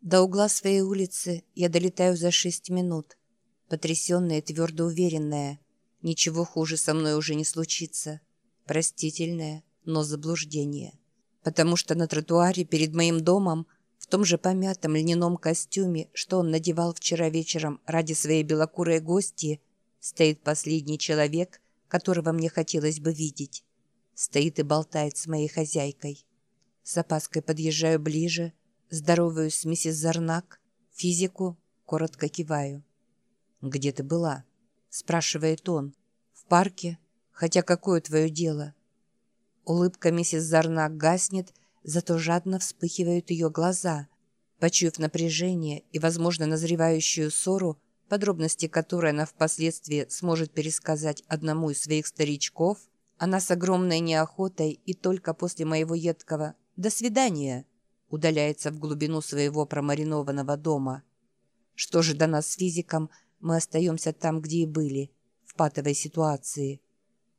До угла своей улицы я долетаю за шесть минут. Потрясенная и твердо уверенная. Ничего хуже со мной уже не случится. Простительное, но заблуждение. Потому что на тротуаре перед моим домом в том же помятом льняном костюме, что он надевал вчера вечером ради своей белокурой гости, стоит последний человек, которого мне хотелось бы видеть. Стоит и болтает с моей хозяйкой. С опаской подъезжаю ближе, здороваюсь с миссис Зарнак, физику коротко киваю. «Где ты была?» – спрашивает он. «В парке? Хотя какое твое дело?» Улыбка миссис Зарнак гаснет, зато жадно вспыхивают ее глаза. Почуяв напряжение и, возможно, назревающую ссору, подробности которой она впоследствии сможет пересказать одному из своих старичков, она с огромной неохотой и только после моего едкого «до свидания» удаляется в глубину своего промаринованного дома. Что же до нас с физиком, мы остаемся там, где и были, в патовой ситуации.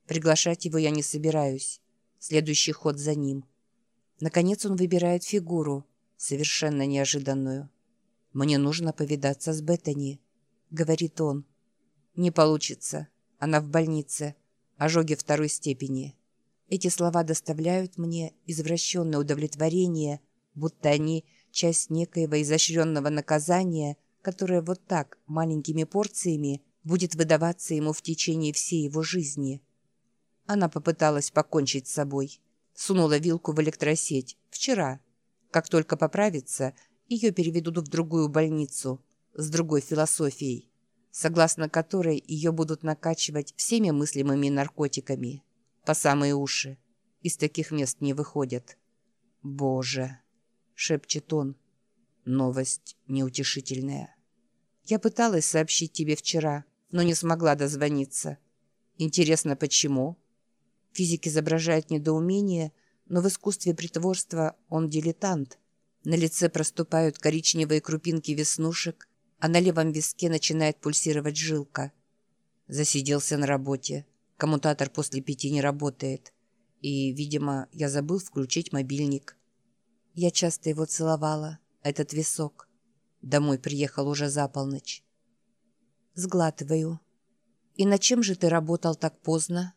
Приглашать его я не собираюсь. Следующий ход за ним. Наконец он выбирает фигуру, совершенно неожиданную. «Мне нужно повидаться с Беттани», — говорит он. «Не получится. Она в больнице. Ожоги второй степени». Эти слова доставляют мне извращенное удовлетворение, будто они часть некоего изощренного наказания, которое вот так, маленькими порциями, будет выдаваться ему в течение всей его жизни. Она попыталась покончить с собой. Сунула вилку в электросеть. Вчера. Как только поправится, ее переведут в другую больницу с другой философией, согласно которой ее будут накачивать всеми мыслимыми наркотиками. По самые уши. Из таких мест не выходят. «Боже!» — шепчет он. Новость неутешительная. «Я пыталась сообщить тебе вчера, но не смогла дозвониться. Интересно, почему?» Физик изображает недоумение, но в искусстве притворства он дилетант. На лице проступают коричневые крупинки веснушек, а на левом виске начинает пульсировать жилка. Засиделся на работе. Коммутатор после пяти не работает. И, видимо, я забыл включить мобильник. Я часто его целовала, этот висок. Домой приехал уже за полночь. Сглатываю. «И на чем же ты работал так поздно?»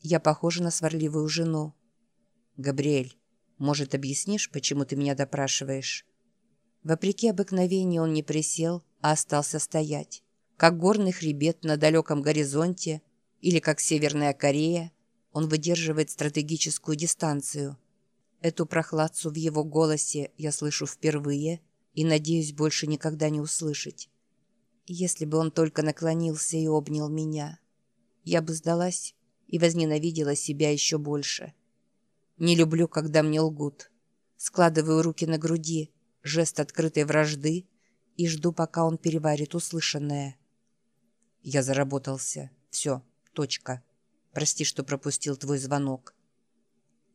Я похожа на сварливую жену. «Габриэль, может, объяснишь, почему ты меня допрашиваешь?» Вопреки обыкновению он не присел, а остался стоять. Как горный хребет на далеком горизонте или как Северная Корея, он выдерживает стратегическую дистанцию. Эту прохладцу в его голосе я слышу впервые и надеюсь больше никогда не услышать. Если бы он только наклонился и обнял меня, я бы сдалась и возненавидела себя еще больше. Не люблю, когда мне лгут. Складываю руки на груди, жест открытой вражды, и жду, пока он переварит услышанное. Я заработался. Все, точка. Прости, что пропустил твой звонок.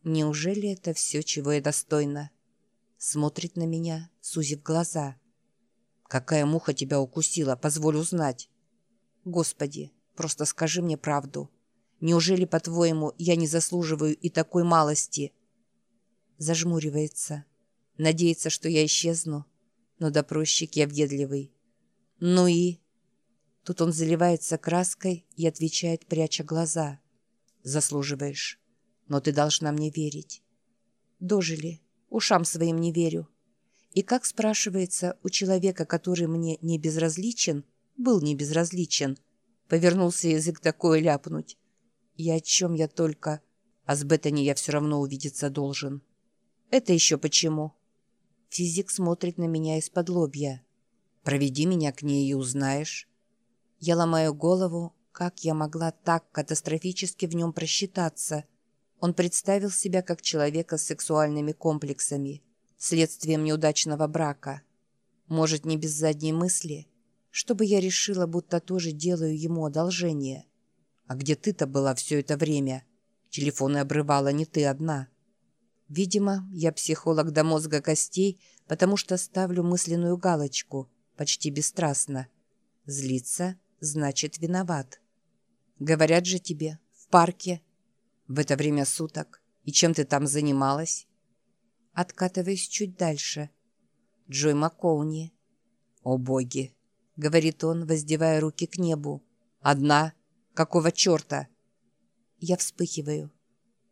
Неужели это все, чего я достойна? Смотрит на меня, сузив глаза. Какая муха тебя укусила, позволь узнать. Господи, просто скажи мне правду. Неужели, по-твоему, я не заслуживаю и такой малости?» Зажмуривается. Надеется, что я исчезну. Но допросчик я въедливый. «Ну и?» Тут он заливается краской и отвечает, пряча глаза. «Заслуживаешь. Но ты должна мне верить». «Дожили. Ушам своим не верю». И как спрашивается, у человека, который мне не безразличен, был не безразличен, повернулся язык такое ляпнуть. И о чем я только... А с Беттани я все равно увидеться должен. Это еще почему? Физик смотрит на меня из-под лобья. Проведи меня к ней и узнаешь. Я ломаю голову, как я могла так катастрофически в нем просчитаться. Он представил себя как человека с сексуальными комплексами, следствием неудачного брака. Может, не без задней мысли, чтобы я решила, будто тоже делаю ему одолжение. А где ты-то была все это время? Телефоны обрывала не ты одна. Видимо, я психолог до мозга костей, потому что ставлю мысленную галочку, почти бесстрастно. Злиться значит виноват. Говорят же тебе, в парке. В это время суток. И чем ты там занималась? Откатываясь чуть дальше. Джой Маккоуни. «О боги!» — говорит он, воздевая руки к небу. «Одна? Какого черта?» Я вспыхиваю,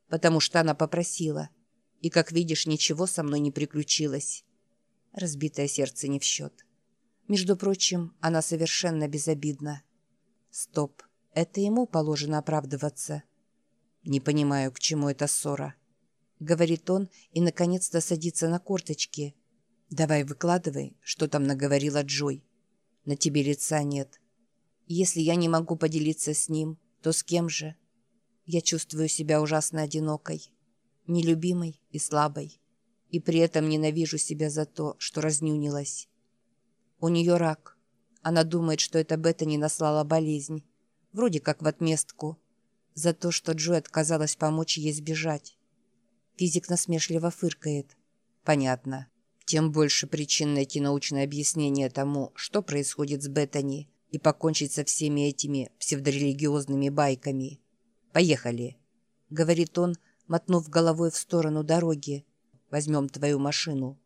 потому что она попросила. И, как видишь, ничего со мной не приключилось. Разбитое сердце не в счет. Между прочим, она совершенно безобидна. Стоп, это ему положено оправдываться. Не понимаю, к чему эта ссора. Говорит он и, наконец-то, садится на корточки. Давай выкладывай, что там наговорила Джой. На тебе лица нет. Если я не могу поделиться с ним, то с кем же? Я чувствую себя ужасно одинокой, нелюбимой и слабой. И при этом ненавижу себя за то, что разнюнилась. У нее рак. Она думает, что это Бета не наслала болезнь. Вроде как в отместку. За то, что Джой отказалась помочь ей сбежать. Физик насмешливо фыркает. Понятно. Тем больше причин найти научное объяснение тому, что происходит с Беттани, и покончить со всеми этими псевдорелигиозными байками. «Поехали», — говорит он, мотнув головой в сторону дороги. «Возьмем твою машину».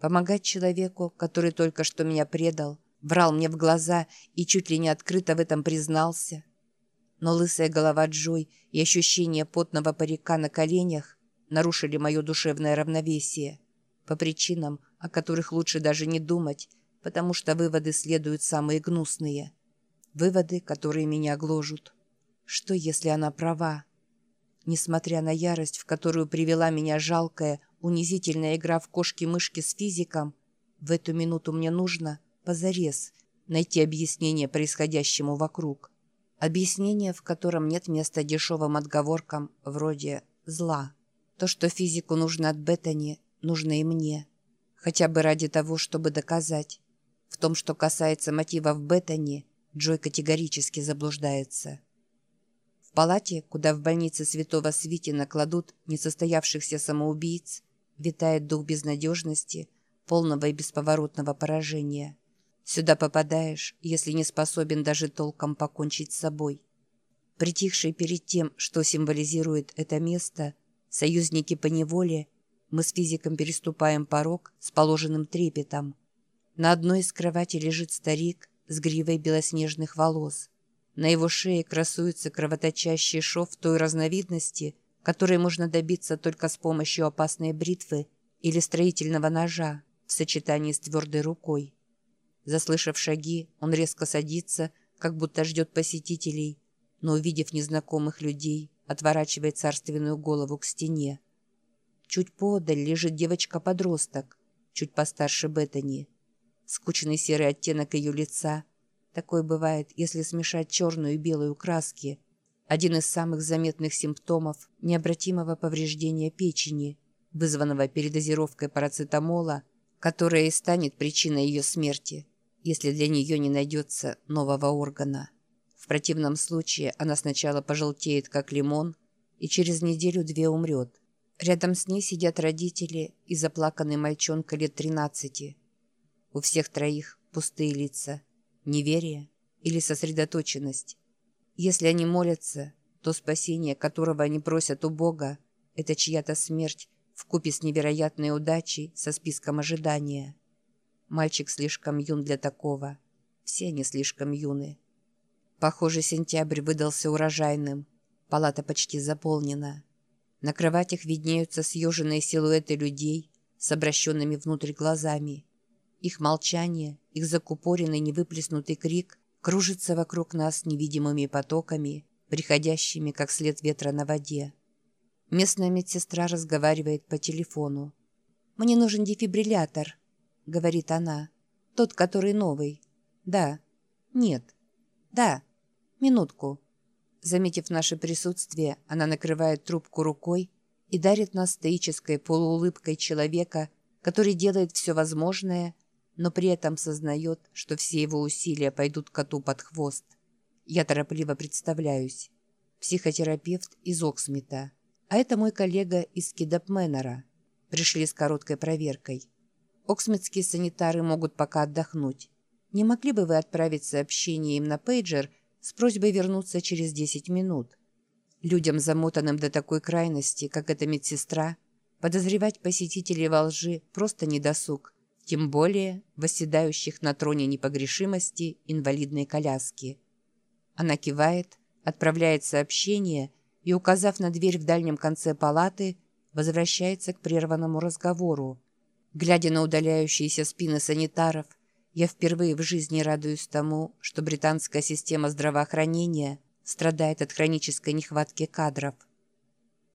Помогать человеку, который только что меня предал, врал мне в глаза и чуть ли не открыто в этом признался. Но лысая голова Джой и ощущение потного парика на коленях нарушили мое душевное равновесие по причинам, о которых лучше даже не думать, потому что выводы следуют самые гнусные. Выводы, которые меня гложут. Что, если она права? Несмотря на ярость, в которую привела меня жалкая, унизительная игра в кошки-мышки с физиком, в эту минуту мне нужно, позарез, найти объяснение происходящему вокруг. Объяснение, в котором нет места дешевым отговоркам вроде «зла». То, что физику нужно от Беттани, нужно и мне. Хотя бы ради того, чтобы доказать. В том, что касается мотивов Беттани, Джой категорически заблуждается палате, куда в больнице Святого Свитина кладут несостоявшихся самоубийц, витает дух безнадежности, полного и бесповоротного поражения. Сюда попадаешь, если не способен даже толком покончить с собой. Притихшие перед тем, что символизирует это место, союзники по неволе, мы с физиком переступаем порог с положенным трепетом. На одной из кроватей лежит старик с гривой белоснежных волос – на его шее красуется кровоточащий шов той разновидности, которой можно добиться только с помощью опасной бритвы или строительного ножа в сочетании с твердой рукой. Заслышав шаги, он резко садится, как будто ждет посетителей, но, увидев незнакомых людей, отворачивает царственную голову к стене. Чуть подаль лежит девочка-подросток, чуть постарше Беттани. Скучный серый оттенок ее лица – Такое бывает, если смешать черную и белую краски. Один из самых заметных симптомов необратимого повреждения печени, вызванного передозировкой парацетамола, которая и станет причиной ее смерти, если для нее не найдется нового органа. В противном случае она сначала пожелтеет, как лимон, и через неделю-две умрет. Рядом с ней сидят родители и заплаканный мальчонка лет 13. У всех троих пустые лица – неверие или сосредоточенность. Если они молятся, то спасение, которого они просят у Бога, это чья-то смерть в купе с невероятной удачей со списком ожидания. Мальчик слишком юн для такого. Все они слишком юны. Похоже, сентябрь выдался урожайным. Палата почти заполнена. На кроватях виднеются съеженные силуэты людей с обращенными внутрь глазами. Их молчание, их закупоренный невыплеснутый крик кружится вокруг нас невидимыми потоками, приходящими, как след ветра на воде. Местная медсестра разговаривает по телефону. «Мне нужен дефибриллятор», — говорит она. «Тот, который новый». «Да». «Нет». «Да». «Минутку». Заметив наше присутствие, она накрывает трубку рукой и дарит нас стоической полуулыбкой человека, который делает все возможное, но при этом сознает, что все его усилия пойдут коту под хвост. Я торопливо представляюсь. Психотерапевт из Оксмита. А это мой коллега из Кидапменера. Пришли с короткой проверкой. Оксмитские санитары могут пока отдохнуть. Не могли бы вы отправить сообщение им на пейджер с просьбой вернуться через 10 минут? Людям, замотанным до такой крайности, как эта медсестра, подозревать посетителей во лжи просто недосуг тем более восседающих на троне непогрешимости инвалидной коляски. Она кивает, отправляет сообщение и, указав на дверь в дальнем конце палаты, возвращается к прерванному разговору. Глядя на удаляющиеся спины санитаров, я впервые в жизни радуюсь тому, что британская система здравоохранения страдает от хронической нехватки кадров –